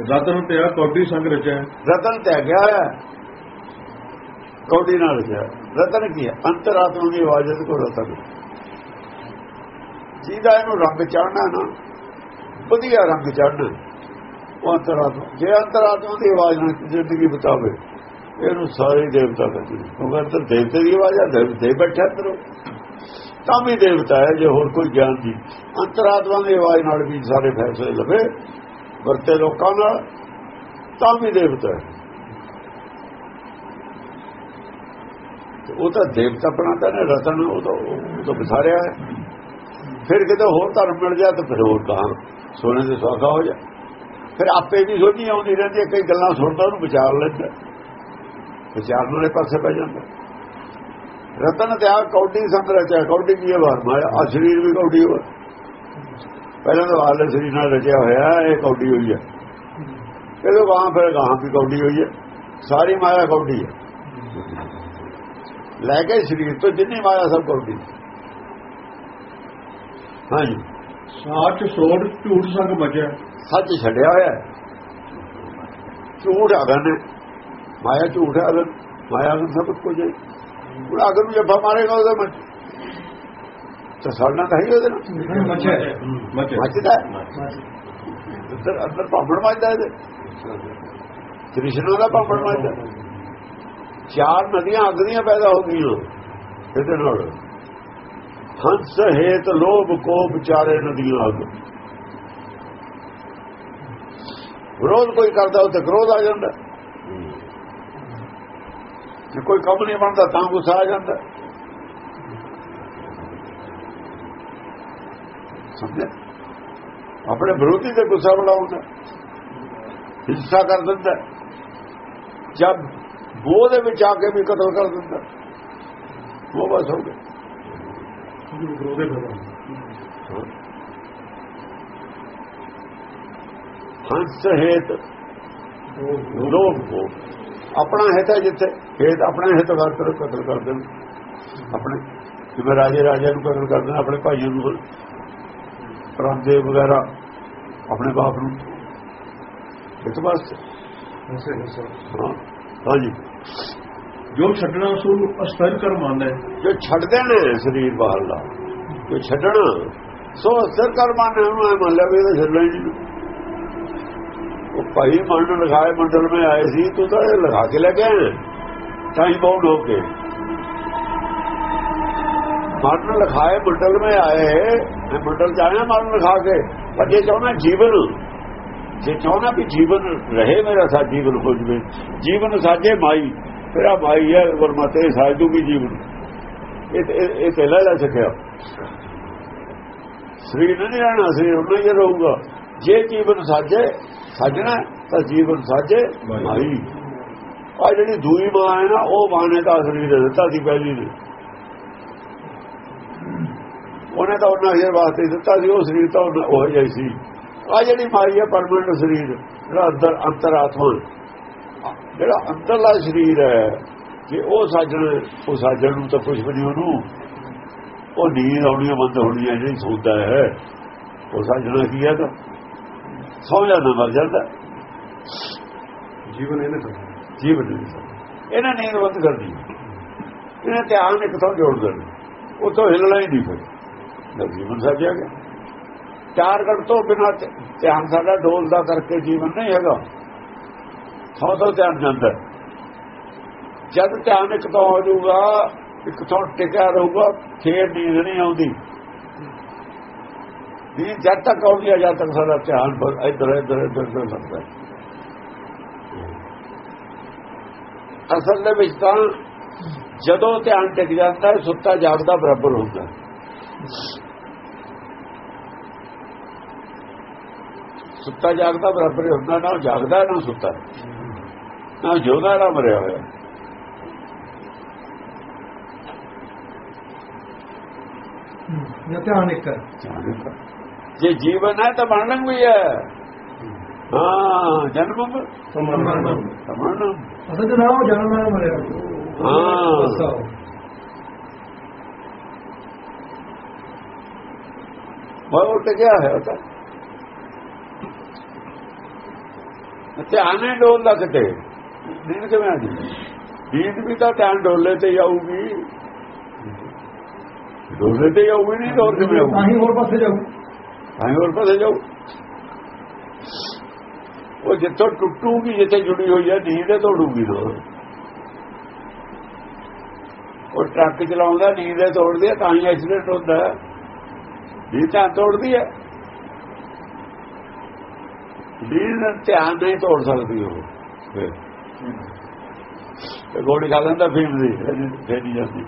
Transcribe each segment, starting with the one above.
ਰਤਨ ਤੇ ਆ, ਕੌਡੀ ਸੰਗ ਰਚਿਆ ਰਤਨ ਤੇ ਗਿਆ ਹੈ। ਕੌਡੀ ਨਾਲ ਰਚਿਆ। ਰਤਨ ਕੀ ਹੈ? ਅੰਤਰਾਤਮਾ ਦੀ ਆਵਾਜ਼ ਦੇ ਕੋਲ ਰਤਨ। ਜਿਹਦਾ ਇਹਨੂੰ ਰੰਗ ਚੜਨਾ ਨਾ, ਵਧੀਆ ਰੰਗ ਚੜਨਾ ਉਹ ਅੰਤਰਾਤਮਾ, ਜੇ ਅੰਤਰਾਤਮਾ ਦੀ ਆਵਾਜ਼ ਨਾਲ ਜ਼ਿੰਦਗੀ ਬਤਾਵੇ, ਇਹਨੂੰ ਸਾਰੇ ਦੇਵਤਾ ਕਹਿੰਦੇ ਕਿਉਂਕਿ ਅੰਦਰ ਦੇਵਤੇ ਦੀ ਆਵਾਜ਼ ਆ ਦੇ ਬੈਠਾ ਅੰਦਰ। ਤਾਂ ਵੀ ਦੇਵਤਾ ਹੈ, ਜੇ ਹੋਰ ਕੋਈ ਗਿਆਨ ਦੀ ਅੰਤਰਾਤਮਾ ਦੀ ਆਵਾਜ਼ ਨਾਲ ਵੀ ਸਾਰੇ ਫੈਸਲੇ ਲਵੇ। ਵਰਤੇ ਲੋਕਾਂ ਨਾਲ, ਤਾਂ ਵੀ ਦੇਵਤਾ ਹੈ। ਉਹ ਤਾਂ ਦੇਵਤਾ ਬਣਾਤਾ ਨੇ, ਰਤਨ, ਉਹ ਤਾਂ ਉਹ ਤਾਂ ਵਿਸਾਰਿਆ ਹੈ। ਫਿਰ ਕਿਤੇ ਹੋਰ ਧਰਮ ਮਿਲ ਜਾ ਤਾਂ ਫਿਰ ਹੋਰ ਕਹਾਂ ਸੋਨੇ ਦੇ ਸੌਖਾ ਹੋ ਜਾ ਫਿਰ ਆਪੇ ਵੀ ਸੋਝੀ ਆਉਂਦੀ ਰਹਿੰਦੀ ਹੈ, ਕਈ ਗੱਲਾਂ ਸੁਣਦਾ, ਉਹਨੂੰ ਵਿਚਾਰ ਲੈਂਦਾ ਵਿਚਾਰਨ ਵਾਲੇ ਪਾਸੇ ਪੈ ਜਾਂਦਾ ਰਤਨ ਤੇ ਆ ਕੌਡੀ ਸੰਗ ਰਚਿਆ ਕੌਡੀ ਕੀ ਹੈ ਵਾਰ ਮਾਇਆ? ਆ ਸਰੀਰ ਵੀ ਕੌਡੀ ਹੋ ਪਹਿਲਾਂ ਤਾਂ ਆਲੇ ਸਰੀਰ ਨਾਲ ਰਚਿਆ ਹੋਇਆ ਇਹ ਕੌਡੀ ਹੋਈ ਹੈ। ਇਹਦੇ ਗਾਂ ਫਿਰ ਗਾਂ ਵੀ ਕੌਡੀ ਹੋਈ ਹੈ। ਸਾਰੀ ਮਾਇਆ ਕੌਡੀ ਹੈ। ਲੈ ਕੇ ਸਰੀਰ ਤੋਂ ਜਿੰਨੀ ਮਾਇਆ ਸਭ ਕੌਡੀ ਹਾਂਜੀ। ਸਾਚ ਸੋੜ ਝੂਠ ਸੰਗ ਮਚਿਆ ਸੱਚ ਛੱਡਿਆ ਹੋਇਆ। ਝੂਠ ਅਗਨ ਮਾਇਆ ਝੂਠ ਅਗਨ। ਮਾਇਆ ਨੂੰ ਸਭ ਕੁਝ ਹੈ। ਉਹ ਅਗਰ ਨੂੰ ਜੱਫਾ ਮਾਰੇਗਾ ਉਹਦੇ ਮੱਚ ਤਾਂ ਸੜਨਾ ਤਾਂ ਹੀ ਉਹਦੇ ਨਾਲ। ਮੱਚਦਾ ਅੰਦਰ ਅੰਦਰ ਪਾਪੜ ਮੱਚਦਾ ਇਹਦੇ। ਕ੍ਰਿਸ਼ਨ ਦਾ ਪਾਪੜ ਮੱਚਦਾ ਚਾਰ ਨਦੀਆਂ ਅਗਨੀਆਂ ਪੈਦਾ ਹੋ ਗਈਆਂ ਇਹਦੇ ਨਾਲ। ਹੰਸ ਹੇਤ ਲੋਭ ਕੋਪ ਚਾਰੇ ਨਦੀਆਂ ਅਗ। ਵਿਰੋਧ ਕੋਈ ਕਰਦਾ ਉਹ ਤੇ ਕ੍ਰੋਧ ਆ ਜਾਂਦਾ। ਜੇ ਕੋਈ ਕੰਮ ਨਹੀਂ ਬਣਦਾ ਤਾਂ ਗੁੱਸਾ ਆ ਜਾਂਦਾ। ਸਮਝੇ ਆਪਣੇ ਵਿਰੋਧੀ ਤੇ ਗੁੱਸਾ ਬਣਾਉਂਦਾ ਹਿੰਸਾ ਕਰ ਦਿੰਦਾ ਜਦ ਬੋਹ ਦੇ ਵਿੱਚ ਆ ਕੇ ਵੀ ਕਤਲ ਕਰ ਦਿੰਦਾ ਉਹ ਬਸ ਹੋ ਗਿਆ। ਹੰਸ ਹੇਤ ਲੋਭ ਆਪਣਾ ਹਿੱਤ ਹੈ ਜਿੱਥੇ। ਹੇਤ ਆਪਣਾ ਹਿੱਤ ਵਰਤਰ ਕਤਲ ਕਰ ਦੇਣ। ਆਪਣੇ ਜਿਵੇਂ ਰਾਜੇ ਰਾਜਾ ਨੂੰ ਕਤਲ ਕਰ ਦੇਣ ਆਪਣੇ ਭਾਈਆਂ ਨੂੰ ਪਰਾਂਦੇ ਵਗੈਰਾ ਆਪਣੇ ਬਾਪ ਨੂੰ। ਇਸ ਵਾਸਤੇ ਹਾਂ ਹਾਂਜੀ। ਜੋ ਛੱਡਣਾ ਸੋ ਅਸਥਿਰ ਕਰ ਮੰਨਦਾ ਹੈ। ਜੋ ਛੱਡਦੇ ਨੇ ਸਰੀਰ ਬਾਹਰਲਾ ਜੋ ਛੱਡਣਾ ਸੋ ਅਸਰ ਕਰ ਮੰਨ ਉਹਨੂੰ ਐ ਮੰਨ ਲਿਆ ਵੀ ਇਹਦਾ ਛੱਡਣਾ ਹੀ ਨਹੀਂ। ਉਹ ਭਾਈ ਮੰਡਲ ਲਗਾਏ ਮੰਡਲ ਮੇ ਆਏ ਸੀ ਤੂੰ ਤਾਂ ਇਹ ਲਗਾ ਕੇ ਲੈ ਗਿਆ ਟਾਈਮ ਬਾਉਂਡ ਹੋ ਕੇ ਮੰਡਲ ਲਗਾਏ ਮੰਡਲ ਮੇ ਆਏ ਮੈਂ ਮੰਡਲ ਜਾਣਾ ਮਰਨ ਲਗਾ ਕੇ ਪਰ ਜੇ ਚਾਹਣਾ ਜੀਵਨ ਜੇ ਚਾਹਣਾ ਵੀ ਜੀਵਨ ਰਹੇ ਮੇਰਾ ਸਾ ਜੀਵਨ ਹੋ ਜਵੇ ਜੀਵਨ ਸਾਜੇ ਮਾਈ ਤੇਰਾ ਭਾਈ ਹੈ ਗੁਰਮਤੇ ਸਾਜੂ ਵੀ ਜੀਵਨ। ਇਹ ਇਹ ਤੇ ਲੈ ਲੈ ਸਕਿਆ ਸਰੀਰ ਨਹੀਂ ਰਹਿਣਾ ਸਰੀਰ ਉਹਨਾਂ ਹੀ ਰਹੂਗਾ। ਜੇ ਜੀਵਨ ਸਾਜੇ ਸਾਜਣਾ ਤਾਂ ਜੀਵਨ ਸਾਜੇ ਮਾਈ। ਆ ਜਿਹੜੀ ਦੂਈ ਮਾਂ ਹੈ ਨਾ ਉਹ ਮਾਂ ਨੇ ਤਾਂ ਸਰੀਰ ਦਿੱਤਾ ਸੀ ਪਹਿਲੀ ਨੇ। ਉਹਨੇ ਤਾਂ ਉਹਨਾਂ ਹੀ ਵਾਸਤੇ ਦਿੱਤਾ ਸੀ ਉਹ ਸਰੀਰ ਤਾਂ ਉਹ ਜਿਹਾ ਸੀ। ਆ ਜਿਹੜੀ ਮਾਈ ਹੈ ਪਰਮਨੈਂਟ ਸਰੀਰ ਜਿਹੜਾ ਅੰਦਰ ਅੰਤਰਾਤਮਾ ਜਿਹੜਾ ਅੰਦਰਲਾ ਸਰੀਰ ਹੈ ਜੇ ਉਹ ਸਾਜਣ ਉਹ ਸਾਜਣ ਨੂੰ ਤਾਂ ਕੁਝ ਵੀ ਨਹੀਂ ਉਹਨੂੰ। ਉਹ ਨੀਂਦ ਆਉਣੀ ਬੰਦ ਹੋਣੀ ਹੈ ਜਿਹੜੀ ਸੌਂਦਾ ਹੈ। ਉਹ ਸਾਜਣਾ ਕੀ ਹੈ ਤਾਂ? ਸੌ ਜਾਂਦਾ ਮਰ ਜਾਂਦਾ। ਜੀਵਨ ਇਹਨੇ ਤਾਂ ਜੀਵਨ ਇਹਨਾਂ ਨੀਂਦ ਬੰਦ ਕਰਦੀ ਇਹਨਾਂ ਧਿਆਨ ਇੱਕ ਤੋਂ ਜੋੜ ਦੇਣਾ। ਉਤੋਂ ਹਿੱਲਣਾ ਹੀ ਨਹੀਂ ਫਿਰ। ਜੀਵਨ ਸਾਜਿਆ ਗਿਆ। ਚਾਰ ਘੜ ਤੋਂ ਬਿਨਾਂ ਧਿਆਨ ਸਾਡਾ ਡੋਲਦਾ ਕਰਕੇ ਜੀਵਨ ਨਹੀਂ ਹੈਗਾ। ਸੌ ਤੋਂ ਧਿਆਨ ਜਾਂਦਾ। ਜਦ ਧਿਆਨ ਇੱਕ ਤੋਂ ਹੋ ਜਾਊਗਾ, ਇੱਕ ਤੋਂ ਟਿਕਿਆ ਰਹੂਗਾ, ਫੇਰ ਨੀਂਦ ਨਹੀਂ ਆਉਂਦੀ। ਵੀ ਜਦ ਤੱਕ ਆਉਂਦੀ ਹੈ ਜਦ ਤੱਕ ਸਾਡਾ ਧਿਆਨ ਇੱਧਰ ਇੱਧਰ ਇੱਧਰ ਇੱਧਰ ਲੱਗਦਾ। ਅਸਲ ਦੇ ਵਿੱਚ ਤਾਂ ਜਦੋਂ ਧਿਆਨ ਟਿਕ ਜਾਂਦਾ ਹੈ ਸੁੱਤਾ ਜਾਗਦਾ ਬਰਾਬਰ ਹੁੰਦਾ। ਸੁੱਤਾ ਜਾਗਦਾ ਬਰਾਬਰ ਹੀ ਹੁੰਦਾ ਨਾ ਜਾਗਦਾ ਨਾ ਸੁੱਤਾ। ਨਾ ਜਿਉਂਦਾ ਨਾ ਮਰਿਆ ਹੋਇਆ। ਧਿਆਨ ਇੱਕ ਜੇ ਜੀਵਨ ਹੈ ਤਾਂ ਮਰਨ ਵੀ ਹੈ ਹਾਂ। ਜਨਮ ਸਮਰਪਣ ਸਮਰਨ ਅਸਲ ਜਨਮ ਨਾਲ ਮਰਿਆ। ਹਾਂ। ਬਹੁਤ ਟਿਕਿਆ ਹੈ ਉਹ ਤਾਂ ਧਿਆਨ ਨਹੀਂ ਡੋਲਦਾ ਕਿਤੇ ਨੀਂਦ ਕਿਵੇਂ ਆ ਜੀ ਨੀਂਦ ਵੀ ਤਾਂ ਧਿਆਨ ਡੋਲੇ ਤੇ ਹੀ ਆਊਗੀ ਡੋਲੇ ਤੇ ਹੀ ਆਊਗੀ ਨਹੀਂ ਡੋਲ ਕਿਵੇਂ ਤਾਂ ਆਊਗੀ ਹੀ ਹੋਰ ਪਾਸੇ ਜਾਊ ਆਈ ਹੋਰ ਪਾਸੇ ਜਾਊ ਉਹ ਜਿੱਥੋਂ ਟੁੱਟੂਗੀ ਜਿੱਥੇ ਜੁੜੀ ਹੋਈ ਹੈ ਨੀਂਦ ਹੈ ਤੋੜੂਗੀ ਨਾ ਉਹ ਟਰੱਕ ਚਲਾਉਂਦਾ ਨੀਂਦ ਹੈ ਤੋੜਦੀ ਤਾਂ ਹੀ ਐਕਸੀਡੈਂਟ ਹੁੰਦਾ ਹੈ ਨੀਂਦ ਤਾਂ ਤੋੜਦੀ ਹੈ। ਨੀਂਦ ਧਿਆਨ ਨਹੀਂ ਤੋੜ ਸਕਦੀ ਉਹ। ਫਿਰ। ਤੇ ਗੋਲੀ ਖਾ ਲੈਂਦਾ ਫੀਮ ਦੀ ਫੇਰ ਨਹੀਂ ਜਾਂਦੀ।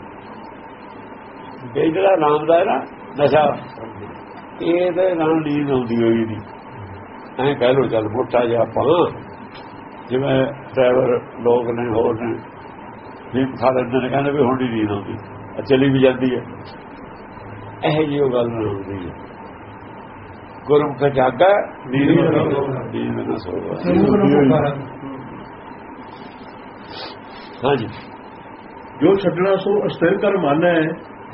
ਇਹ ਜਿਹੜਾ ਨਾਮ ਦਾ ਹੈ ਨਾ, ਨਸ਼ਾ, ਇਹ ਨਾਲ ਨੀਂਦ ਆਉਂਦੀ ਹੋਈ ਨਹੀਂ। ਐਂ ਕਹਿ ਲੋ ਚੱਲ ਮੋਟਾ ਜਿਹਾ ਆਪਾਂ। ਜਿਵੇਂ ਡਰਾਈਵਰ ਲੋਕ ਨੇ, ਹੋਰ ਨੇ ਵੀ ਖਾ ਲੈਂਦੇ ਨੇ, ਕਹਿੰਦੇ ਵੀ ਹੁਣ ਨਹੀਂ ਨੀਂਦ ਆਉਂਦੀ। ਚਲੀ ਵੀ ਜਾਂਦੀ ਹੈ। ਇਹ ਜਿਹੀ ਉਹ ਗੱਲ ਨਹੀਂ ਹੁੰਦੀ ਹੈ। ਗੁਰਮੁਖ ਜਾਗਾ ਨੀਂਦ ਨਾ ਨਾ ਸੋਵਾ ਨੂੰ ਹਾਂਜੀ ਜੋ। ਛੱਡਣਾ ਸੋ ਅਸਥਿਰ ਕਰ ਮਨ ਹੈ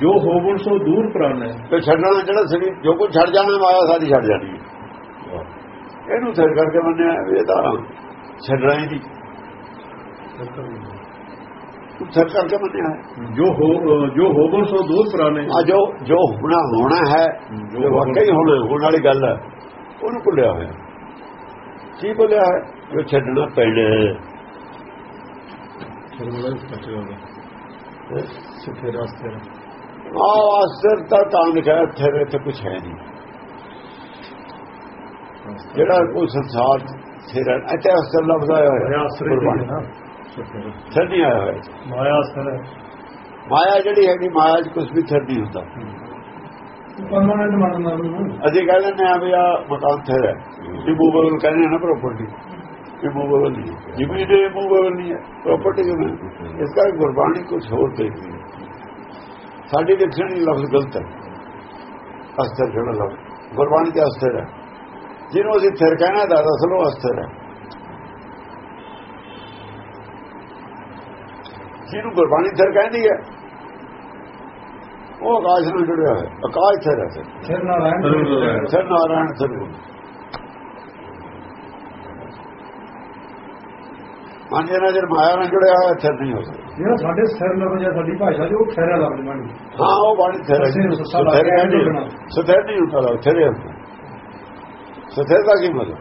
ਜੋ ਹੋਵਣ ਸੋ ਦੂਰ ਪ੍ਰਾਨ। ਹੈ ਤੇ ਛੱਡਣਾ ਜਿਹੜਾ ਸਰੀਰ ਜੋ ਕੁਝ ਛੱਡ ਜਾਣਾ ਮਾਇਆ ਸਾਰੀ ਛੱਡ ਜਾਣੀ ਹੈ। ਇਹਨੂੰ ਸਿਰ ਕਰਕੇ ਮੰਨਿਆ ਵੀ ਇਹ ਤਾਂ ਛੱਡਣਾ ਹੀ ਨਹੀਂ। ਸਿਰ ਕਰਕੇ ਮੰਨਿਆ ਹੈ ਜੋ ਹੋ ਜੋ ਹੋਵਣ ਸੋ ਦੂਰ ਪ੍ਰਾਨ ਹੈ ਆ ਜੋ ਜੋ ਹੋਣਾ ਹੋਣਾ ਹੈ ਜੋ ਵਾਕਈ ਹੋਣਾ। ਹੋਣ ਵਾਲੀ ਗੱਲ ਹੈ ਉਹਨੂੰ ਭੁੱਲਿਆ ਹੋਇਆ। ਕੀ ਭੁੱਲਿਆ ਹੈ? ਜੋ ਛੱਡਣਾ ਪੈਣਾ ਹੈ। ਫਿਰ ਸੱਚ ਰਸਤੇ ਆ ਅਸਰ ਤਾਂ ਤਾਂ ਲਿਖਿਆ ਤੇਰੇ ਤੇ ਕੁਝ ਹੈ ਨਹੀਂ। ਜਿਹੜਾ ਕੋਈ ਸੰਸਾਰ ਤੇਰਾ ਇੱਥੇ ਅਸਰ ਲਫ਼ਜ਼ ਆਇਆ ਗੁਰਬਾਣੀ। ਸਿਰ ਨਹੀਂ ਆਇਆ ਹੋਇਆ। ਮਾਇਆ ਅਸਰ ਹੈ ਮਾਇਆ ਜਿਹੜੀ ਹੈਗੀ ਮਾਇਆ 'ਚ ਕੁਝ ਵੀ ਸਿਰ ਨਹੀਂ ਹੁੰਦਾ। ਪਰਮਾਨੈਂਟ ਮੰਨਣਾ ਨੂੰ ਅਸੀਂ ਕਹਿ ਦਿੰਦੇ ਆ ਵੀ ਆ ਮਕਾਨ ਥੇਰ ਹੈ। ਰਿਮੂਵੇਬਲ ਕਹਿੰਦੇ ਨਾ ਪ੍ਰਾਪਰਟੀ ਰਿਮੂਵੇਬਲ ਨਹੀਂ ਜਿਵੇਂ ਦੇ ਰਿਮੂਵੇਬਲ ਨਹੀਂ ਹੈ ਪ੍ਰਾਪਰਟੀ ਕਿਵੇਂ ਇਸ ਦਾ ਗੁਰਬਾਣੀ ਕੁਝ ਹੋਰ ਦੇਖਦੀ ਹੈ। ਸਾਡੀ ਡਿਕਸ਼ਨਰੀ ਲਫ਼ਜ਼ ਗਲਤ ਹੈ। ਅਸਥਿਰ ਜਿਹੜਾ ਲਫ਼ਜ਼। ਗੁਰਬਾਣੀ ਤੇ ਅਸਥਿਰ ਹੈ। ਜਿਹਨੂੰ ਅਸੀਂ ਥਿਰ ਕਹਿਣਾ ਦਾ ਅਸਲ ਉਹ ਅਸਥਿਰ ਹੈ। ਜਿਹਨੂੰ ਗੁਰਬਾਣੀ ਥਿਰ ਕਹਿੰਦੀ ਹੈ ਉਹ ਆਕਾਸ਼ ਨਾਲ ਜੁੜਿਆ ਹੋਇਆ ਆਕਾਸ਼ ਥਿਰ ਹੈ ਸਿਰ। ਨਾਰਾਇਣ ਸਰ ਨਾਰਾਇਣ ਸਰਗੁਣ ਮਨ ਜਿਹੜਾ ਜਰ ਮਾਇਆ ਨਾਲ ਜੁੜਿਆ ਹੋਇਆ ਥਿਰ ਨਹੀਂ ਹੋ ਸਕਦਾ। ਜਿਹੜਾ ਸਾਡੇ ਸਿਰ ਲਫ਼ਜ਼ ਹੈ ਸਾਡੀ ਭਾਸ਼ਾ ਜੋ ਖੈਰਾ ਲਫ਼ਜ਼ ਬਣੀ ਹਾਂ ਉਹ ਬਾਣੀ ਥਿਰ ਹੈ ਸਥਿਰ ਨਹੀਂ ਹੁੰਦਾ। ਥਿਰ ਹੁੰਦਾ ਸਥਿਰ ਦਾ ਕੀ ਮਤਲਬ?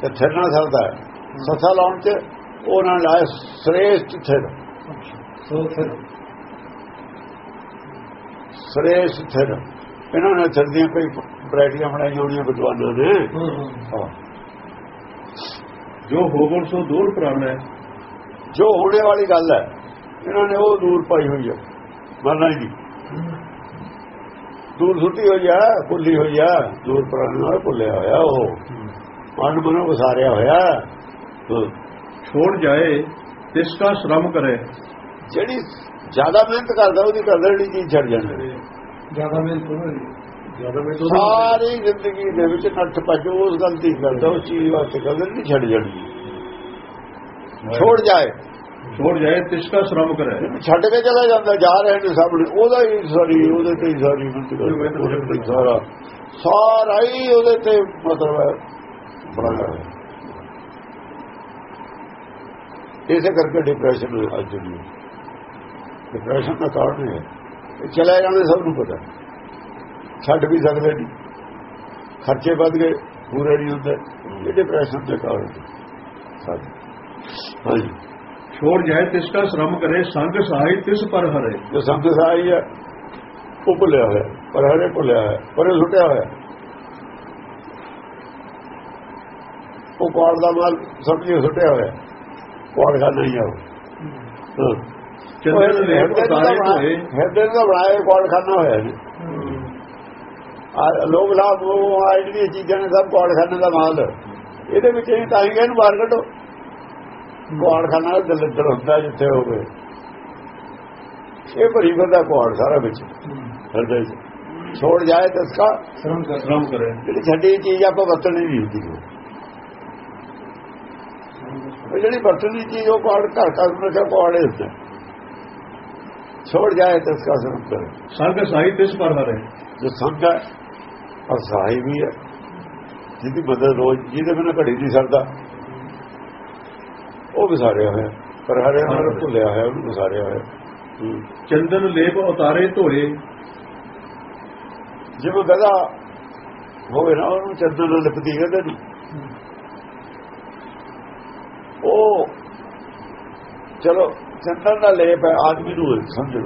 ਤੇ ਥਿਰ ਨਾਲ ਸਰਦਾ ਹੈ। ਸੱਸਾ ਲਾਉਣ ਤੇ ਉਹ ਨਾਲ ਸ੍ਰੇਸ਼ਟ ਥਿਰ ਸੋ ਫਿਰ ਸ੍ਰੇਸ਼ਟ ਥਿਰ ਇਹਨਾਂ ਨੇ ਥਿਰ ਦੀਆਂ ਕਈ ਵੈਰਾਈਟੀਆਂ ਬਣਾਈਆਂ ਹੋਣੀਆਂ ਵਿਦਵਾਨਾਂ ਨੇ। ਜੋ ਹੋਵਣ ਸੋ ਦੂਰ ਪ੍ਰਾਨ ਹੈ। ਜੋ ਹੋਣੇ ਵਾਲੀ ਗੱਲ ਹੈ। ਇਹਨਾਂ ਨੇ ਉਹ ਦੂਰ ਪਾਈ ਹੋਈ ਹੈ। ਮੰਨਣਾ ਹੀ ਨਹੀਂ ਦੂਰ ਸੁੱਟੀ ਹੋਈ ਹੈ ਭੁੱਲੀ ਹੋਈ ਹੈ। ਦੂਰ ਪ੍ਰਾਣ ਨਾਲ ਭੁੱਲਿਆ ਹੋਇਆ ਉਹ। ਮਨ ਮਨੋਂ ਵਸਾਰਿਆ ਹੋਇਆ। ਛੋੜ ਜਾਏ ਤਿਸ ਕਾ ਸ਼ਰਮ ਕਰੇ। ਜਿਹੜੀ ਜ਼ਿਆਦਾ ਮਿਹਨਤ ਕਰਦਾ ਉਹਦੀ ਕਦਰ ਨਹੀਂ ਚੀਜ਼ ਛੱਡ ਜਾਂਦੀ। ਜ਼ਿਆਦਾ ਮਿਹਨਤ ਜ਼ਿਆਦਾ ਮੈਂ ਸਾਰੀ ਜ਼ਿੰਦਗੀ ਦੇ ਵਿੱਚ ਨੱਠ ਭੱਜ ਉਸ ਗਲਤੀ ਕਰਦਾ ਉਸ ਚੀਜ਼ ਵਾਸਤੇ ਕਦਰ ਨਹੀਂ ਛੱਡ ਜਾਣੀ ਛੋੜ ਜਾਏ। ਛੋੜ ਜਾਏ ਤਿਸ ਕਾ ਸ਼ਰਮ ਕਰੇ। ਛੱਡ ਕੇ ਚਲਾ ਜਾਂਦਾ ਜਾ ਰਹੇ ਨੇ ਸਾਹਮਣੇ। ਉਹਦਾ ਹੀ ਸਾਰੀ ਉਹਦੇ ਤੇ ਹੀ ਸਾਰੀ ਮਿਹਨਤ ਉਹਦੇ ਤੇ ਹੀ ਸਾਰਾ। ਸਾਰਾ ਹੀ ਉਹਦੇ ਤੇ ਮਤਲਬ ਹੈ। ਬੜਾ ਹੈ ਇਸੇ ਕਰਕੇ ਡਿਪਰੈਸ਼ਨ ਅੱਜ ਦੀ ਡਿਪਰੈਸ਼ਨ ਦਾ ਕਾਰਨ ਹੈ ਇਹ ਚਲੇ ਜਾਂਦੇ ਸਭ ਨੂੰ ਪਤਾ। ਛੱਡ ਵੀ ਸਕਦੇ ਨਹੀਂ। ਖਰਚੇ ਵੱਧ ਗਏ ਪੂਰੇ ਨਹੀਂ ਹੁੰਦੇ। ਇਹ ਡਿਪਰੈਸ਼ਨ ਦੇ ਕਾਰਨ ਸਾਡੇ ਹਾਂਜੀ। ਛੋੜ ਜਾਏ ਤਿਸ ਕਾ ਸ਼ਰਮ ਕਰੇ ਸੰਗ ਸਹਾਈ ਤਿਸ ਪਰ ਹਰੇ। ਜੋ ਸੰਤ ਸਾਈ ਹੈ ਉਹ ਭੁੱਲਿਆ ਹੋਇਆ। ਪਰ ਹਰੇ ਭੁੱਲਿਆ ਹੋਇਆ। ਪਰੇ ਸੁੱਟਿਆ ਹੋਇਆ। ਉਹ ਕੋੜ ਦਾ ਮਾਲ ਸਮਝੀ ਸੁੱਟਿਆ ਹੋਇਆ। ਕੋੜ ਦਾ ਨਹੀਂ ਆਉ ਚੰਦਨ ਦੇ ਉਤਾਰੇ ਹੋਏ ਹਿਰਦੇ ਦਾ ਬਣਾਇਆ ਕੋੜ ਖਾਨਾ ਹੋਇਆ ਜੀ? ਆ ਲੋਕ ਲਾਭ ਉਹ ਆ ਜਿਹੜੀਆਂ ਚੀਜ਼ਾਂ ਨੇ ਸਭ ਕੋੜ ਖਾਨੇ ਦਾ ਮਾਲ। ਇਹਦੇ ਵਿੱਚ ਇਹ ਤਾਂ ਹੀ ਕਿ ਇਹਨੂੰ ਬਾਹਰ ਕੱਢੋ। ਕੋੜ ਖਾਨਾ ਦਲਿੱਦਰ ਹੁੰਦਾ ਜਿੱਥੇ ਹੋਵੇ। ਇਹ ਭਰੀ ਬੰਦਾ ਕੋੜ ਸਾਰਾ ਵਿੱਚ। ਹਿਰਦੇ 'ਚ ਛੋੜ ਜਾਏ ਤਾਂ ਇਸਕਾ ਸ਼ਰਮ ਕਰ ਸ਼ਰਮ ਕਰੇ। ਜਿਹੜੀ ਛੱਡੀ ਚੀਜ਼ ਆਪਾਂ ਵਰਤਣੀ ਨਹੀਂ ਹੁੰਦੀ। ਉਹ ਜਿਹੜੀ ਵਰਤਣੀ ਚੀਜ਼ ਉਹ ਕੋੜ ਘਰ ਘਰ ਰੱਖਿਆ ਕੋੜੇ ਹੁੰਦਾ ਛੋੜ ਜਾਏ ਤਾਂ ਇਸਕਾ ਸ਼ਰਮ ਕਰੇ ਸੰਗ ਸਹਾਈ ਤਿਸ ਪਰ ਹਰੇ ਜੋ ਸੰਗ ਹੈ ਔਰ ਸਹਾਈ ਵੀ ਹੈ। ਜਿਹਦੀ ਮਦਦ ਰੋਜ਼ ਜਿਹਦੇ ਬਿਨਾਂ ਘੜੀ ਨਹੀਂ ਸਰਦਾ। ਉਹ ਵਿਸਾਰਿਆ ਹੋਇਆ। ਪਰ ਹਰਿਆ ਨਾਲ ਭੁੱਲਿਆ ਹੋਇਆ ਉਹਨੂੰ ਵਿਸਾਰਿਆ ਹੋਇਆ। ਹੂੰ। ਚੰਦਨ ਲੇਪ ਉਤਾਰੇ ਧੋਏ ਜਿਵੇਂ ਗਦਾ ਹੋਵੇ ਨਾ ਉਹਨੂੰ ਚੰਦਨ ਲਿਪਦੀ ਗਦੇ ਨੂੰ ਉਹ ਚਲੋ ਚੰਦਨ ਦਾ ਲੇਪ ਹੈ ਆਦਮੀ ਨੂੰ ਸਮਝ।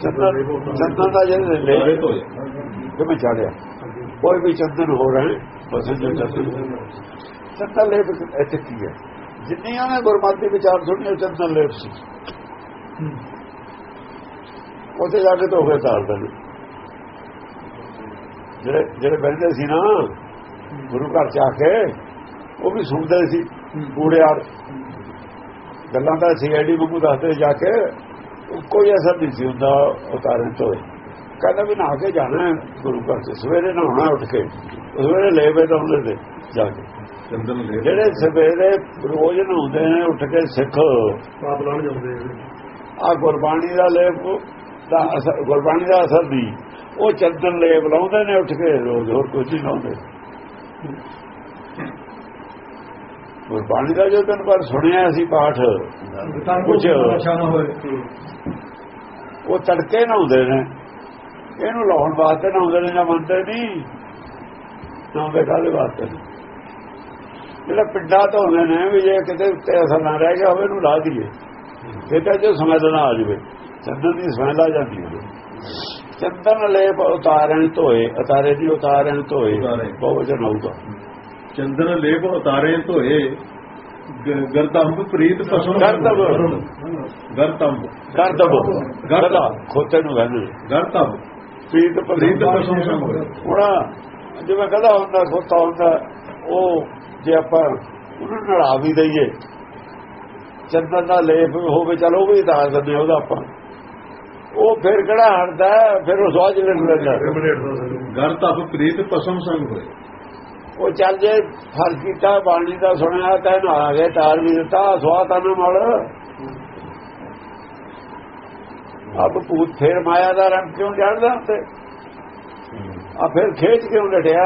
ਚੰਦਨ ਦਾ ਜਿਹੜਾ ਲੇਪ ਧੋਏ ਕਿਵੇਂ ਚਾੜਿਆ ਕੋਈ ਵੀ ਚੰਦਨ ਹੋ ਰਹੇ ਬਸ ਚੰਦਨ ਚੰਦਨ ਲੇਪ ਇੱਥੇ ਕੀ ਹੈ? ਜਿੰਨੀਆਂ ਨੇ ਗੁਰਮਤਿ ਵਿਚਾਰ ਸੁਣੀ ਉਹ ਚੰਦਨ ਲੇਪ ਸੀ। ਉੱਥੇ ਜਾ ਕੇ ਤਾਂ ਹੋਏ ਤਾਰਦੇ ਨੇ ਜਿਹੜੇ ਜਿਹੜੇ ਬੈਠਦੇ ਸੀ ਨਾ ਗੁਰੂ ਘਰ ਚ ਆ ਕੇ ਉਹ ਵੀ ਸੁਣਦੇ ਸੀ। ਕੂੜਿਆਰ ਗੱਲਾਂ ਦਾ ਸੀਆਈਡੀ ਵਾਂਗੂ ਦੱਸਦੇ ਜਾ ਕੇ ਕੋਈ ਅਸਰ ਨਹੀਂ ਸੀ ਹੁੰਦਾ ਉਤਾਰਨ ਤੋਂ। ਕਹਿੰਦਾ ਵੀ ਨਹਾ ਕੇ ਜਾਣਾ ਗੁਰੂ ਘਰ ਚ। ਸਵੇਰੇ ਨਹਾਉਣਾ ਉੱਠ ਕੇ। ਸਵੇਰੇ ਲੈ ਬੈ ਤਾਂ ਹੁੰਦੇ ਤੇ ਜਾ ਕੇ। ਜਿਹੜੇ ਸਵੇਰੇ ਰੋਜ਼ ਨਹਾਉਂਦੇ ਨੇ ਉੱਠ ਕੇ ਸਿੱਖ। ਪਾਪ ਲਾਣ ਜਾਂਦੇ ਆ ਗੁਰਬਾਣੀ ਦਾ ਲੇਪ ਦਾ ਅਸਰ ਗੁਰਬਾਣੀ ਦਾ ਅਸਰ ਨਹੀਂ। ਉਹ ਚੰਦਨ ਲੇਪ ਲਾਉਂਦੇ ਨੇ ਉੱਠ ਕੇ ਰੋਜ਼ ਹੋਰ ਕੁਝ ਨਹੀਂ ਲਾਉਂਦੇ। ਗੁਰਬਾਣੀ ਦਾ ਜੋ ਤਨ ਪਰ ਸੁਣਿਆ ਸੀ ਪਾਠ। ਕੁਝ ਨਾ ਉਹ ਤੜਕੇ ਨਹਾਉਂਦੇ ਨੇ। ਇਹਨੂੰ ਲਾਉਣ ਵਾਸਤੇ ਨਹਾਉਂਦੇ ਨੇ ਜਾਂ ਮੰਨਦੇ ਨਹੀਂ। ਨਹਾਉਂਦੇ ਕਾਹਦੇ ਵਾਸਤੇ? ਨੇ? ਜਿਹੜਾ ਪਿੰਡਾਂ ਤੋਂ ਹੁੰਦੇ ਨੇ ਵੀ ਜੇ ਕਿਤੇ ਉੱਤੇ ਅਸਰ ਨਾ ਰਹਿ ਗਿਆ ਹੋਵੇ ਇਹਨੂੰ ਲਾ ਦਈਏ। ਇਹ ਤਾਂ ਜੋ ਸਮਝਣਾ ਆ ਜਾਵੇ। ਚੰਦਨ ਦੀ ਸਮਝ ਆ ਜਾਂਦੀ ਹੈ ਚੰਦਨ ਲੇਪ ਉਤਾਰਨ ਧੋਏ ਉਤਾਰੇ ਦੀ ਉਤਾਰਨ ਧੋਏ। ਉਤਾਰੇ। ਬਹੁਵਚਨ ਆਊਗਾ ਚੰਦਨ ਲੇਪ ਉਤਾਰੇ ਧੋਏ ਗਰਦੰਬ ਪ੍ਰੀਤ ਪਸਮ ਗਰਦੰਬ। ਗਰਦੰਬ। ਕਰਦਬ ਗਰਦਾ ਖੋਤੇ ਨੂੰ ਕਹਿੰਦੇ। ਗਰਦੰਬ। ਪ੍ਰੀਤ ਪ੍ਰੀਤ ਪਸਮ ਸੰਗ ਜਿਵੇਂ ਕਹਦਾ ਹੁੰਦਾ ਖੋਤਾ ਹੁੰਦਾ ਉਹ ਜੇ ਆਪਾਂ ਉਹਨੂੰ ਨੜਾ ਵੀ ਦਈਏ ਚੰਦਨ ਦਾ ਲੇਪ ਹੋਵੇ ਚਲੋ ਉਹ ਵੀ ਤਾਰ ਦਿੰਦੇ ਆ ਉਹਦਾ ਆਪਾਂ। ਉਹ ਫਿਰ ਕਿਹੜਾ ਹਟਦਾ? ਫਿਰ ਉਹ ਸਵਾਜ ਲੈਣ ਲੈਂਦਾ। ਗਰਦੰਬ ਪ੍ਰੀਤ ਪਸਮ ਸੰਗ ਹੋਏ ਉਹ ਚੱਲ ਜੇ ਫ਼ਰਕ ਕੀਤਾ, ਬਾਣੀ ਦਾ ਸੁਣਿਆ ਤਾਂ ਇਹਨੂੰ ਆ ਗਏ, ਤਾਰ ਵੀ ਦਿੱਤਾ ਸਵਾਹ ਤਾਂ ਨਾ ਮੜ ਅਬ ਭੂਤ ਫੇਰ ਮਾਇਆ ਦਾ ਰੰਗ ਕਿਉਂ ਚੜਦਾ ਉੱਤੇ? ਆ ਫਿਰ ਖੇਚ ਕਿਉਂ ਲਟਿਆ?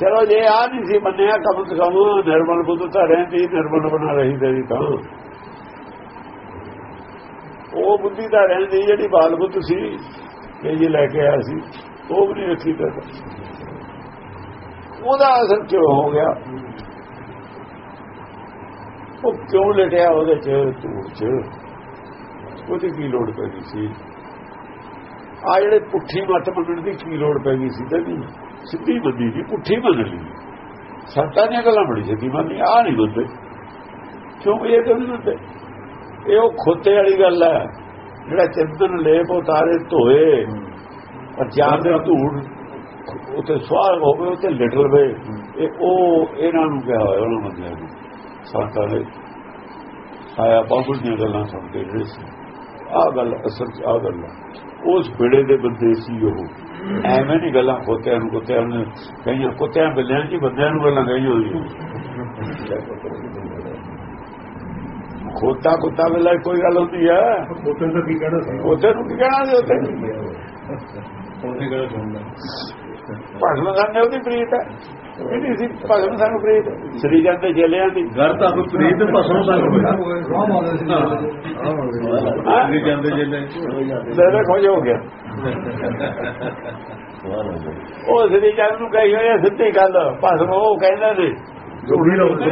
ਚਲੋ, ਜੇ ਆ ਨਹੀਂ ਸੀ ਮੰਨਿਆ, ਕਮ ਸੇ ਕਮ ਨਿਰਮਲ ਬੁੱਧ ਤਾਂ ਰਹਿੰਦੀ, ਨਿਰਮਲ ਬਣਾ ਰਹੀ ਤੇਰੀ ਤਾਂ। ਉਹ ਬੁੱਧੀ ਤਾਂ ਰਹਿੰਦੀ ਜਿਹੜੀ ਬਾਲ ਬੁੱਧ ਸੀ। ਇਹ ਜੀ ਲੈ ਕੇ ਆਇਆ ਸੀ, ਉਹ ਵੀ ਨਹੀਂ ਰੱਖੀ ਤੇ ਉਹਦਾ ਅਸਰ ਕਿਉਂ ਹੋ ਗਿਆ? ਉਹ ਕਿਉਂ ਲਟਿਆ ਉਹਦੇ ਚ, ਧੂੜ ਚ? ਉਹਦੀ ਕੀ ਲੋੜ ਪੈ ਗਈ ਸੀ? ਆ ਜਿਹੜੇ ਪੁੱਠੀ ਮੱਤ ਮੰਨਣ ਦੀ ਕੀ ਲੋੜ ਪੈ ਗਈ ਸੀ ਤੇ ਨਹੀਂ, ਸਿੱਧੀ ਬੰਦੀ ਦੀ ਪੁੱਠੀ ਮੰਨ ਲਈ। ਸੰਤਾਂ ਦੀਆਂ ਗੱਲਾਂ ਬੜੀ ਸਿੱਧੀ ਮੰਨੀ ਆ ਨਹੀਂ ਬੰਦੇ ਕਿਉਂ ਇਹ ਕਿਉਂ ਨਹੀਂ ਬੰਦੇ ਇਹ ਉਹ ਖੋਤੇ ਵਾਲੀ ਗੱਲ ਹੈ। ਜਿਹੜਾ ਚੰਦਨ ਲੇਪ ਉਤਾਰੇ ਧੋਏ, ਪਰ ਜਾਨ ਦੇ ਧੂੜ ਉਤੇ ਸਵਾਰ ਹੋਵੇ, ਉਤੇ ਲਿਟਲ ਵੇ ਇਹ ਉਹ ਇਹਨਾਂ ਨੂੰ ਕਿਹਾ ਹੋਇਆ, ਉਹਨਾਂ ਬੰਦਿਆਂ ਨੂੰ ਸੰਤਾਂ ਦੇ ਆਇਆ ਬਾਬੂ ਦੀਆਂ ਗੱਲਾਂ ਸੁਣਦੇ ਜਿਹੜੇ ਸੀ, ਆਹ ਗੱਲ ਅਸਲ ਚ ਆਹ ਗੱਲ ਹੈ। ਉਸ ਵੇੜੇ ਦੇ ਬੰਦੇ ਸੀ ਉਹ। ਐਵੇਂ ਨਹੀਂ ਗੱਲਾਂ ਖੋਤਿਆਂ ਨੂੰ ਕੁੱਤਿਆਂ ਨੂੰ ਕਈਆਂ ਕੁੱਤਿਆਂ ਬਿੱਲਿਆਂ ਚ ਹੀ ਬੰਦਿਆਂ ਨੂੰ ਗੱਲਾਂ ਕਹੀਆਂ ਹੋਈਆਂ। ਖੋਤਾ ਕੁੱਤਾ ਬਿੱਲਾ ਕੋਈ ਗੱਲ ਹੁੰਦੀ ਹੈ ਕੋਟਨ ਦਾ ਕੀ ਕਹਿਣਾ ਸੀ ਉੱਥੇ ਨੂੰ ਕੀ ਕਹਿਣਾ ਸੀ ਉੱਥੇ ਉਹਨੇ ਕਿਹੜਾ ਸੁਣਦਾ ਭਗਵਾਨ ਨੇ ਉਹਦੀ ਪ੍ਰੀਤ ਹੈ ਇਹਦੀ ਸੀ ਭਗਵਾਨ ਨੂੰ ਪ੍ਰੀਤ ਸ੍ਰੀ ਜਾਂਦੇ ਚੇਲਿਆਂ ਦੀ ਗਰਦੰਬ ਪ੍ਰੀਤ ਪਸਮ ਸੰਗ ਹੋਏ ਰਾਮ ਆਉਂਦੇ ਸੀ ਹਾਂ ਜਿਹੜੇ ਜਾਂਦੇ ਜਿਹਨੇ ਲੈ ਖੋਜ ਹੋ ਗਿਆ ਉਹ ਸ੍ਰੀ ਜਨ ਨੂੰ ਕਹੀ ਹੋਈ ਹੈ ਸਿੱਧੀ ਗੱਲ ਭਸਮ ਉਹ ਕਹਿੰਦੇ ਨੇ ਜੋਗੀ ਲਾਉਂਦੇ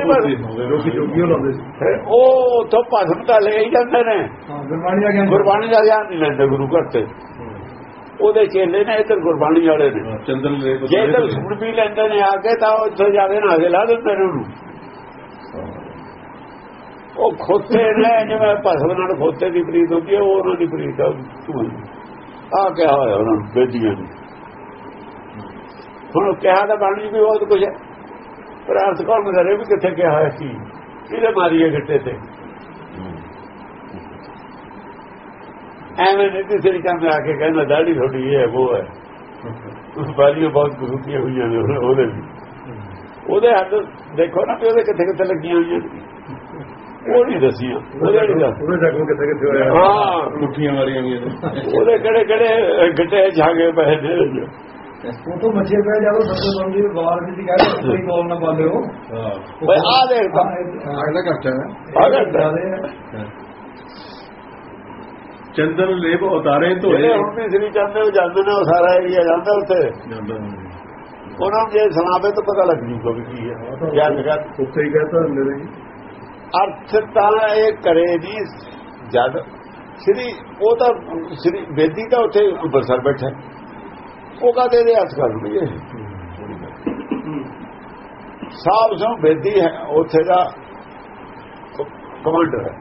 ਉਹ ਉੱਥੋਂ ਭਸਮ ਤਾਂ ਲੈ ਹੀ ਜਾਂਦੇ ਨੇ। ਗੁਰਬਾਣੀ ਆ ਗਿਆ ਗੁਰਬਾਣੀ ਦਾ ਧਿਆਨ ਨਹੀਂ ਲੈਂਦੇ ਗੁਰੂ ਘਰ ਤੇ। ਉਹਦੇ ਚੇਲੇ ਨੇ ਇੱਧਰ ਗੁਰਬਾਣੀ ਵਾਲੇ ਨੇ। ਚੰਦਨ ਜੇ ਤਾਂ ਧੋਏ। ਸੁਣ ਵੀ ਲੈਂਦੇ ਨੇ ਆ ਕੇ ਤਾਂ ਉੱਥੇ ਜਾ ਕੇ ਨਾ ਕੇ ਲਾ ਦਿੰਦੇ ਨੇ ਉਹਨੂੰ। ਉਹ ਖੋਤੇ ਨੇ ਜਿਵੇਂ ਭਸਮ ਨਾਲ ਖੋਤੇ ਦੀ ਪ੍ਰੀਤ ਹੁੰਦੀ ਹੈ ਉਹ ਉਹਨਾਂ ਦੀ ਪ੍ਰੀਤ ਆ ਤੂੰ ਆ ਕਿਹਾ ਹੋਇਆ ਉਹਨਾਂ ਨੂੰ ਬੇਦੀਆਂ ਨੂੰ ਹੁਣ ਉਹ ਕਿਹਾ ਤਾਂ ਬਾਣੀ ਵੀ ਬਹੁਤ ਕੁਝ ਹੈ। ਪਰ ਅਰਥ ਕੌਣ ਕਰੇ ਵੀ ਕਿੱਥੇ ਕਿਹਾ ਹੋਇਆ ਸੀ? ਕਿਹਦੇ ਮਾਰੀਏ ਗਿੱਟੇ ਤੇ? ਐਵੇਂ ਨਹੀਂ ਕਿਸੇ ਕੰਮ ਆ ਕੇ ਕਹਿੰਦਾ ਦਾੜੀ ਥੋੜੀ ਇਹ ਹੈ ਉਹ ਹੈ। ਬਾਲੀਆਂ ਬਹੁਤ ਕੁਰੂਪੀਆਂ ਹੋਈਆਂ ਨੇ ਉਹਦੇ- ਉਹਦੇ ਵੀ। ਉਹਦੇ ਹੱਥ ਦੇਖੋ ਨਾ ਵੀ ਉਹਦੇ ਕਿੱਥੇ ਕਿੱਥੇ ਲੱਗੀਆਂ ਹੋਈਆਂ। ਉਹ ਨਹੀਂ ਦੱਸੀਆਂ। ਉਹਦੇ ਨਹੀਂ ਦੱਸ ਉਹਨੇ ਜ਼ਖਮ ਕਿੱਥੇ ਕਿੱਥੇ ਹੋਇਆ। ਹਾਂ। ਮੁੱਠੀਆਂ ਮਾਰੀਆਂ ਹੋਈਆਂ ਨੇ। ਉਹਦੇ ਕਿਹੜੇ ਕਿਹੜੇ ਗਿੱਟੇ ਛਾਗੇ ਪਏ ਨੇ ਉਹ ਤੋਂ ਮੱਛੇ ਪੈ ਜਾਓ ਸੱਤੇ ਬੰਦੀ ਵਾਰ ਦੀ ਕਹਿੰਦੇ ਕੋਈ ਕੋਲ ਨਾ ਪਾਲਿਓ ਹਾਂ। ਓਏ ਆ ਦੇਖ ਤਾਂ। ਅਗਲਾ ਘਟਾ ਆ ਘਟਾ। ਚੰਦਨ ਲੇਪ ਉਤਾਰੇ ਧੋਏ। ਹੁਣ ਵੀ ਸ੍ਰੀ ਚੰਦ ਦੇ ਜਾਂਦੇ ਨੇ ਉਹ ਸਾਰਾ ਏਰੀਆ ਜਾਂਦਾ ਉੱਥੇ। ਜਾਂਦਾ। ਉਹਨਾਂ ਨੂੰ ਜੇ ਸੁਣਾਵੇ ਤਾਂ ਪਤਾ ਲੱਗ ਜੂਗਾ ਵੀ ਕੀ ਹੈ। ਕਿਆ ਜਗ੍ਹਾ ਉੱਥੇ ਹੀ ਕਹਤਾ ਨੇ ਅਰਥ ਤਾਂ ਇਹ ਕਰੇ ਨਹੀਂ ਜਦ ਸ੍ਰੀ ਉਹ ਤਾਂ ਸ੍ਰੀ ਬੇਦੀ ਤਾਂ ਉੱਥੇ ਅੰਬਰਸਰ ਬੈਠਾ। ਉਹ ਕਹਦੇ ਦੇ ਅਰਥ ਕਰਨਗੇ ਸਾਹਿਬ ਸੋ ਬੇਦੀ ਹੈ ਉੱਥੇ ਦਾ ਕਮਾਂਡਰ ਹੈ।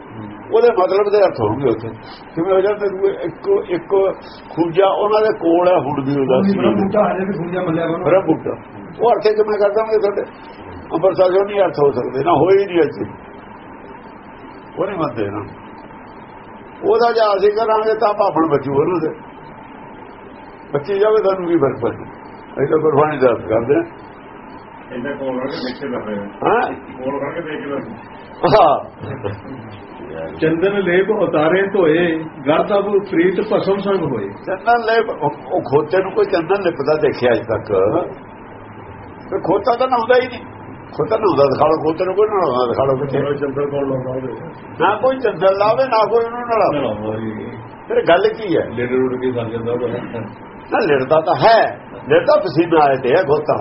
ਉਹਦੇ ਮਤਲਬ ਦੇ ਅਰਥ ਹੋਣਗੇ ਉੱਥੇ। ਕਿਵੇਂ ਹੋ ਜਾਂਦਾ ਇੱਕੋ ਇੱਕ ਖੂਜਾ ਉਹਨਾਂ ਦੇ ਕੋਲ ਹੈ ਹੁਣ ਵੀ ਉਹਦਾ ਬੜਾ ਬੁੱਢਾ ਉਹ ਅਰਥ ਕਿਵੇਂ ਕਰਦਾਂਗੇ ਤੁਹਾਡੇ। ਅੰਮ੍ਰਿਤਸਰ ਜੋ ਨਹੀਂ ਅਰਥ ਹੋ ਸਕਦੇ ਨਾ ਹੋਈ ਨਹੀਂ ਅੱਛੀ ਉਹ ਨਹੀਂ ਮੰਨਦੇ ਨਾ। ਉਹਦਾ ਜੇ ਅਸੀਂ ਕਰਾਂਗੇ ਤਾਂ ਭਾਪਣ ਬਚੂ ਉਹਨਾਂ ਦੇ। ਬੱਚੀ ਜਾਵੇ ਤੁਹਾਨੂੰ ਕੀ ਫ਼ਰਕ ਪੈ ਅਸੀਂ ਤਾਂ ਗੁਰਬਾਣੀ ਦਾ ਕਰਦੇ ਹਾਂ। ਇਹਦਾ ਕੋਲ ਕਰਕੇ ਦੇਖੇ ਰਹੇ ਹਾਂ? ਕੋਲ ਕਰਕੇ ਦੇਖ ਲੈ ਹਾਂ। ਚੰਦਨ ਲੇਪ ਉਤਾਰੇ ਧੋਏ ਗੜ ਤਬ ਪ੍ਰੀਤ ਭਸਮ ਸੰਗ ਹੋਏ। ਚੰਦਨ ਲੈ ਉਹ ਖੋਤੇ ਨੂੰ ਕੋਈ ਚੰਦਨ ਲਿਪਦਾ ਦੇਖਿਆ ਅਜ ਤੱਕ? ਤੇ ਖੋਤਾ ਤਾਂ ਨਹਾਉਂਦਾ ਹੀ ਨਹੀਂ। ਖੋਤਾ ਨਹਾਉਂਦਾ ਦਿਖਾਲੋ ਖੋਤੇ ਨੂੰ ਕੋਈ ਨਾ ਨਹਾਉਂਦਾ ਦਿਖਾਲੋ ਕਿੱਥੇ। ਚੰਦਰ ਕੋਲ ਲਾਉਂਦਾ ਨਾ ਕੋਈ ਚੰਦਨ ਲਾਵੇ ਨਾ ਕੋਈ ਉਹਨੂੰ ਨਲਾਵੇ ਫਿਰ ਗੱਲ ਕੀ ਹੈ? ਲੇਡ ਰੋਡ ਕੇ ਸਰ ਜਾਂਦਾ ਉਹ ਨਾ ਲੜਦਾ ਤਾਂ ਹੈ। ਲੜਦਾ ਪਸੀਨਾ ਆਏ ਤੇ ਹੈ ਖੋਤਾ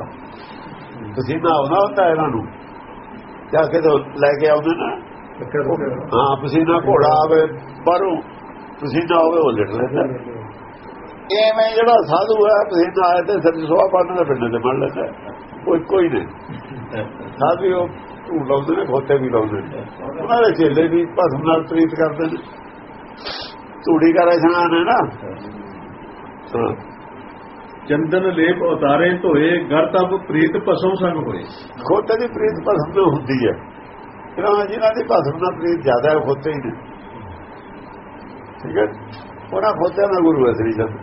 ਪਸੀਨਾ ਆਉਂਦਾ ਹੁੰਦਾ ਇਹਨਾਂ ਨੂੰ। ਜਾ ਕੇ ਤਾਂ ਲੈ ਕੇ ਆਉਂਦੇ ਨਾ। ਹੋ ਪਸੀਨਾ ਘੋੜਾ ਆਵੇ ਬਾਹਰੋਂ ਪਸੀਨਾ ਆਵੇ ਉਹ ਲੜ ਲੈਂਦਾ ਐਵੇਂ ਜਿਹੜਾ ਸਾਧੂ ਹੈ ਪਸੀਨਾ ਆਏ ਤੇ ਸੱਜ ਸੋਆ ਪਾਣ ਦਾ ਪਿੰਡ ਤੇ ਮੜ ਲੈਂਦਾ। ਕੋਈ ਕੋਈ ਨਹੀਂ। ਸਾਧੂ ਉਹ ਝੂਠ ਲਾਉਂਦੇ ਨੇ ਖੋਤੇ ਵੀ ਲਾਉਂਦੇ ਨੇ। ਉਹਨਾਂ ਦੇ ਚੇਲੇ ਵੀ ਭਸਮ ਨਾਲ ਪ੍ਰੀਤ ਕਰਦੇ ਨੇ। ਧੂੜੀ ਕਰੇ ਸ਼ਾਨ ਹੈ ਨਾ। ਚੰਦਨ ਲੇਪ ਉਤਾਰੇ ਧੋਏ ਗੜ ਤਬ ਪ੍ਰੀਤ ਭਸਮ ਸੰਗ ਹੋਏ। ਖੋਤੇ ਦੀ ਪ੍ਰੀਤ ਭਸਮ ਨਾਲ ਹੁੰਦੀ ਹੈ ਇਹਨਾਂ ਜਿਹਨਾਂ ਦੀ ਭਸਮ ਨਾਲ ਪ੍ਰੀਤ ਜ਼ਿਆਦਾ ਹੈ ਖੋਤੇ ਹੀ ਨੇ। ਠੀਕ ਹੈ? ਉਹਨਾਂ ਖੋਤਿਆਂ ਦਾ ਗੁਰੂ ਹੈ ਸ੍ਰੀ ਚੰਦ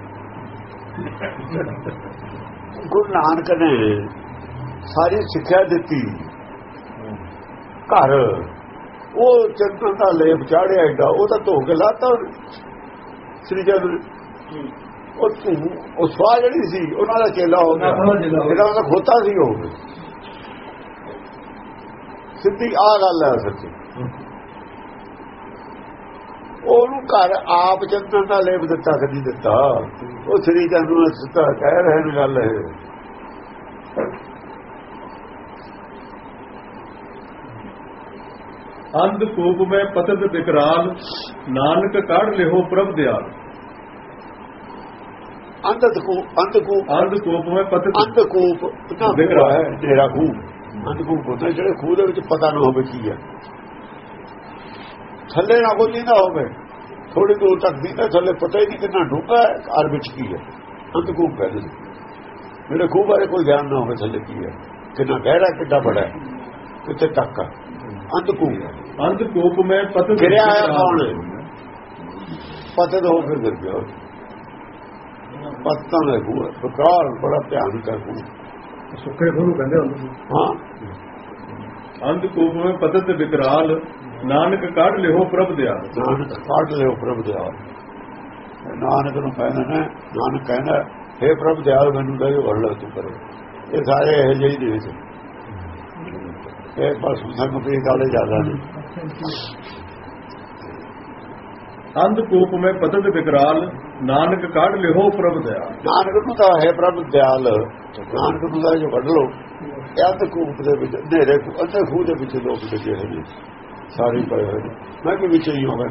ਗੁਰੂ ਨਾਨਕ ਨੇ ਸਾਰੀ ਸਿੱਖਿਆ ਦਿੱਤੀ। ਘਰ ਉਹ ਚੰਦਨ ਦਾ ਲੇਪ ਚਾੜਿਆ ਏਡਾ ਉਹ ਤਾਂ ਧੋ ਕੇ ਲਾਤਾ। ਸ੍ਰੀ ਚੰਦ। ਉਹ ਧੂ ਉਹ ਸਵਾ ਜਿਹੜੀ ਸੀ ਉਹਨਾਂ ਦਾ ਚੇਲਾ ਹੋ ਗਿਆ। ਇਹਦਾ ਉਹਦਾ ਖੋਤਾ ਸੀ ਉਹ। ਸਿੱਧੀ ਆ ਗੱਲ ਹੈ ਸੱਚੀ। ਉਹਨੂੰ ਘਰ ਆਪ ਚੰਦਨ ਦਾ ਲੇਪ ਦਿੱਤਾ ਕਦੀ ਦਿੱਤਾ। ਉਹ ਸ੍ਰੀ ਚੰਦ ਨੂੰ ਸਿੱਧਾ ਕਹਿ ਰਹੇ ਨੇ ਗੱਲ ਇਹ। ਅੰਧ ਕੂਪ ਮੈਂ ਪਤਤ ਬਿਕਰਾਲ ਨਾਨਕ ਕੱਢ ਲਿਓ ਪ੍ਰਭ ਦਿਆਲ। ਕੂ ਅੰਧ ਕੂ ਅੰਧ ਕੂਪ ਮੈਂ ਪਤਤ ਅੰਧ ਕੂਪ ਨਾ ਵਿਕਰਾ ਹੈ ਤੇਰਾ ਖੂਹ। ਅੰਧ ਕੂਪ ਹੁੰਦਾ ਜਿਹੜੇ ਖੂਹ ਦੇ ਵਿੱਚ ਪਤਾ ਨਾ ਹੋਵੇ ਕੀ ਹੈ। ਥੱਲੇ ਨਾ ਕੋਈ ਨਾ ਹੋਵੇ। ਥੋੜੀ ਦੂਰ ਤੱਕ ਦੀ ਥੱਲੇ ਪਤਾ ਹੀ ਨਹੀਂ ਕਿੰਨਾ ਡੂੰਘਾ ਹੈ ਘਰ ਵਿੱਚ ਕੀ ਹੈ। ਅੰਧ ਕੂਪ ਕਹਿੰਦੇ ਨੇ ਮੇਰੇ ਖੂਹ ਬਾਰੇ ਕੋਈ ਗਿਆਨ ਨਾ ਹੋਵੇ ਥੱਲੇ ਕੀ ਹੈ। ਕਿੰਨਾ ਗਹਿਰਾ ਕਿੱਡਾ ਬੜਾ ਹੈ। ਕਿੱਥੇ ਤੱਕ ਹੈ। ਅੰਧ ਕੂਪ ਅੰਧ ਕੂਪ ਮੈਂ ਪਤਤ ਗਿਰਿਆ। ਕੌਣ ਹੈ? ਪਤਾ ਤਾਂ ਹੋ ਫਿਰ ਗਿਰ ਗਿਆ। ਪਤਾਂ ਦਾ ਖੂਹ ਹੈ। ਬਕਾਰ ਬੜਾ ਧਿਆਨ ਕਰ ਸੁੱਕੇ ਖੋਰੂ ਕਹਿੰਦੇ ਹੁੰਦੇ ਹਾਂ। ਅੰਧ ਕੂਪ ਮੈਂ ਪਤਤ ਬਿਕਰਾਲ ਨਾਨਕ ਕੱਢ ਲਿਓ ਪ੍ਰਭ ਦਿਆਲ। ਨਾਨਕ ਕਾਢ ਲਿਓ ਪ੍ਰਭ ਦਿਆਲ। ਨਾਨਕ ਨੂੰ ਕਹਿੰਦਾ ਨਾ ਨਾਨਕ ਕਹਿੰਦਾ हे ਪ੍ਰਭ ਦਿਆਲ ਮੈਨੂੰ ਦਾ ਵਰਲਾ ਤੂੰ ਕਰੇ। ਇਹ ਸਾਰੇ ਇਹ ਜਿਹੇ ਦੇ ਵਿੱਚ ਇਹ ਬਸ ਸੰਗ ਪ੍ਰੀਤ ਵਾਲੇ ਜ਼ਿਆਦਾ ਨੇ ਅੰਧ ਕੂਪ ਮੈਂ ਪਤਤ ਬਿਕਰਾਲ ਨਾਨਕ ਕੱਢ ਲਿਓ ਪ੍ਰਭ ਦਿਆਲ। ਨਾਨਕ ਨੂੰ ਤਾਂ ਹੈ ਪ੍ਰਭ ਦਿਆਲ। ਨਾਨਕ ਨੂੰ ਦਾ ਜੋ ਕੱਢ ਲੋ ਇਹ ਅੰਧ ਕੂਪ ਦੇ ਵਿੱਚ ਨੇਰੇ ਅੰਧ ਖੂਹ ਦੇ ਵਿੱਚ ਲੋਕ ਲੱਗੇ ਹੋਏ ਨੇ। ਸਾਰੇ ਪਏ ਹੋਏ ਮੈਂ ਵੀ ਵਿੱਚ ਹੀ ਹੋਵਾਂ